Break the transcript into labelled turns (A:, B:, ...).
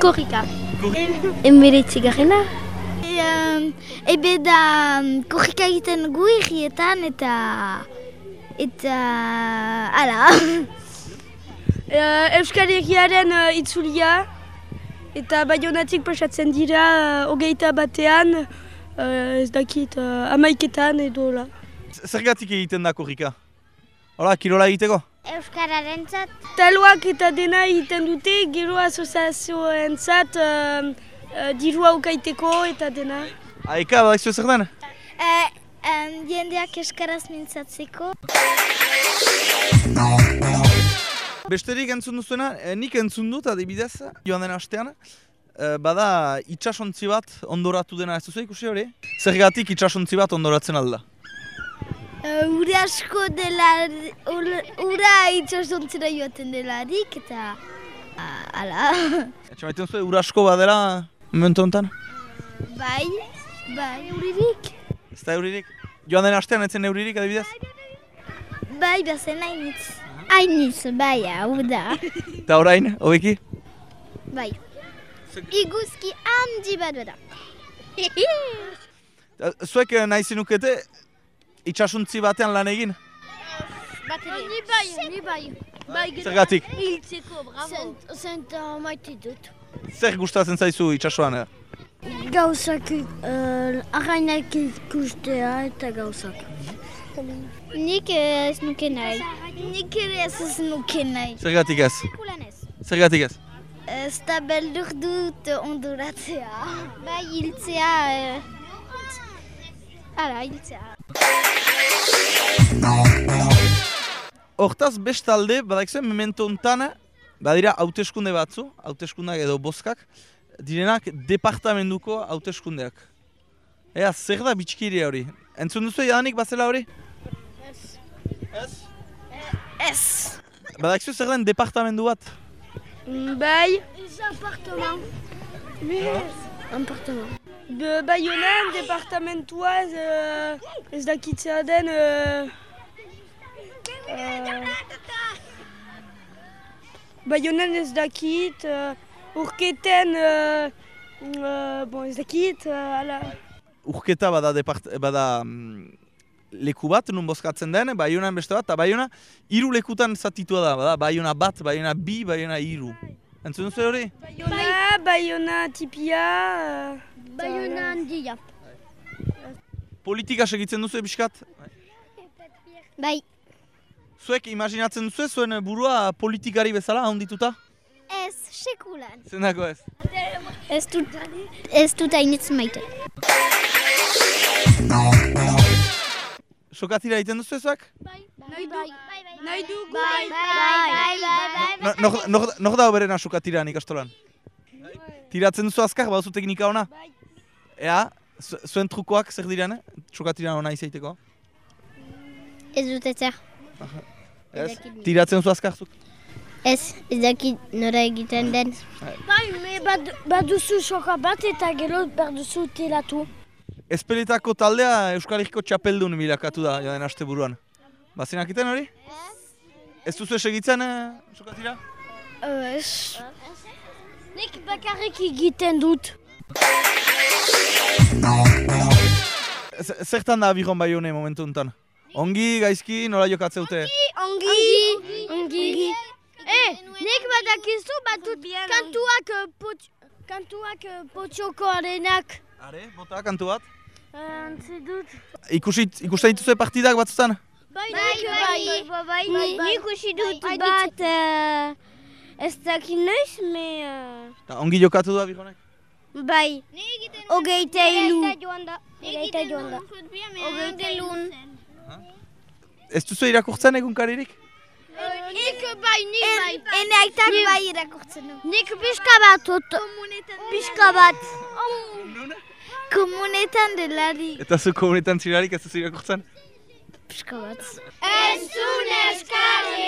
A: korrika. Emberetzi garrena.
B: Ebe da korrika egiten gu irrietan eta... Eta... Ala.
C: Euskal Herriaren uh, itzulia. Eta baionatik pasatzen dira uh, hogeita batean. Uh, ez dakit uh, amaiketan edo la.
D: Zergatik egiten da korrika? Hola, kirola egiteko?
B: Euskararen zat.
C: Taloak eta dena egiten dute, gero asoziazioen zat, uh, uh, dirua ukaiteko eta dena.
D: Aika, badak zuen zer den?
B: Uh, um, jendeak eskaraz mintzatzeko.
D: Besterik entzun duzuena, eh, nik entzun dut adibidez, joan den astean, eh, bada itxasontzi bat ondoratu dena ez duzu ikusi hori? Zergatik itxasontzi bat ondoratzen alda?
B: Uh, ure asko dela, ura itxasontzera joaten delarik eta... Ala.
D: Etxe maiten zuen, urasko badela momentu honetan?
B: Bai, bai, uririk.
D: Ez da euririk? Joan den astean etzen euririk adibidez?
B: Bai, bazen hainitz. Hainitz, bai, hau da.
D: Eta orain, hobeki?
B: Bai. Iguzki handi bat bada.
D: Zuek eh, nahi zenukete itxasuntzi batean lan egin?
A: Ni bai, ni bai. Bai,
D: Zergatik?
A: hiltzeko, bravo. Zent uh, maite dut.
D: Zer gustatzen zaizu itxasuan? eh?
A: Gauzak, uh, arrainak ikustea eta gauzak.
B: Nik ez nuke nahi. Nik ere ez ez nuke nahi.
D: Zergatik ez? Zergatik ez?
B: Ez da beldur dut onduratzea. Bai, hiltzea... Eh... Ara, hiltzea.
D: Hortaz bestalde, badakizuen memento honetan, badira hauteskunde batzu, hauteskundak edo bozkak, direnak departamentuko hauteskundeak. Ea, zer da bitxkiria hori? Entzun duzu jadanik bazela hori? Ez.
B: Ez.
D: Badakizu zer den departamentu bat?
C: Bai,
A: Apartement. Apartement.
C: Be, Baionan departamentua uh, ez dakitzea den... Uh, uh, Baionan ez dakit, uh, urketen... Uh, uh, bon, ez dakit, uh, ala...
D: Urketa bada, depart, bada mm, leku bat, nun bozkatzen den, Baionan beste bat, eta Baiona hiru lekutan zatitua da, bada, Baiona bat, Baiona bi, Baiona hiru. Entzun duzu hori?
C: Baiona, Baiona tipia... Uh,
A: Baiona handia.
D: Politika segitzen duzu ebiskat?
B: Bai.
D: Zuek imaginatzen duzu zuen burua politikari bezala handituta?
B: Ez, sekulan.
D: Zendako ez?
B: Ez dut, ez dut hainitz maite.
D: Sokatira egiten duzu zuek?
A: Nahi bai.
C: Nahi dugu,
B: Bai, bai, bai, bai, bai.
D: No- Ea, zu- zuen trukoak zer diren, eh? sokatiran ona izaiteko?
B: Ez dut ezer.
D: Ez? Tiratzen duzu azkar zuk?
B: Ez, ez dakit nora egiten den.
A: Bai, me bad, baduzu soka bat eta gero berduzu telatu.
D: Ezpeletako taldea Euskal Herriko txapeldun bilakatu da joan aste buruan. Bazinak iten hori? Ez duzu segitzen eh, sokatira?
A: Ez. Nik bakarrik egiten dut.
D: Zertan da abiron bai hone momentu honetan? Ongi, gaizki, nola jokatze dute?
A: Ongi. Ongi. Eh, nik badakizu batut kantuak eh, pot, kantuak eh, potxokoarenak.
D: Are, bota kantu bat?
A: Antzi dut.
D: Ikusit, ikusten dituzue partidak batzutan?
A: Bai, bai, bai, bai, nik ikusi dut bat, ez dakit noiz, me...
D: Ta, ongi jokatu du abironek?
A: Bai, hogeita ilu.
B: Egeita joan da. Ogeita lun.
D: Ez duzu irakurtzen egunkaririk?
A: Nik bai, nik bai.
B: Ene aitak bai irakurtzen du.
A: Nik pixka bat, ot, pixka bat.
B: Komunetan delarik.
D: Eta zu komunetan zirarik ez duzu irakurtzen?
B: Pixka bat.
A: Ez zun eskari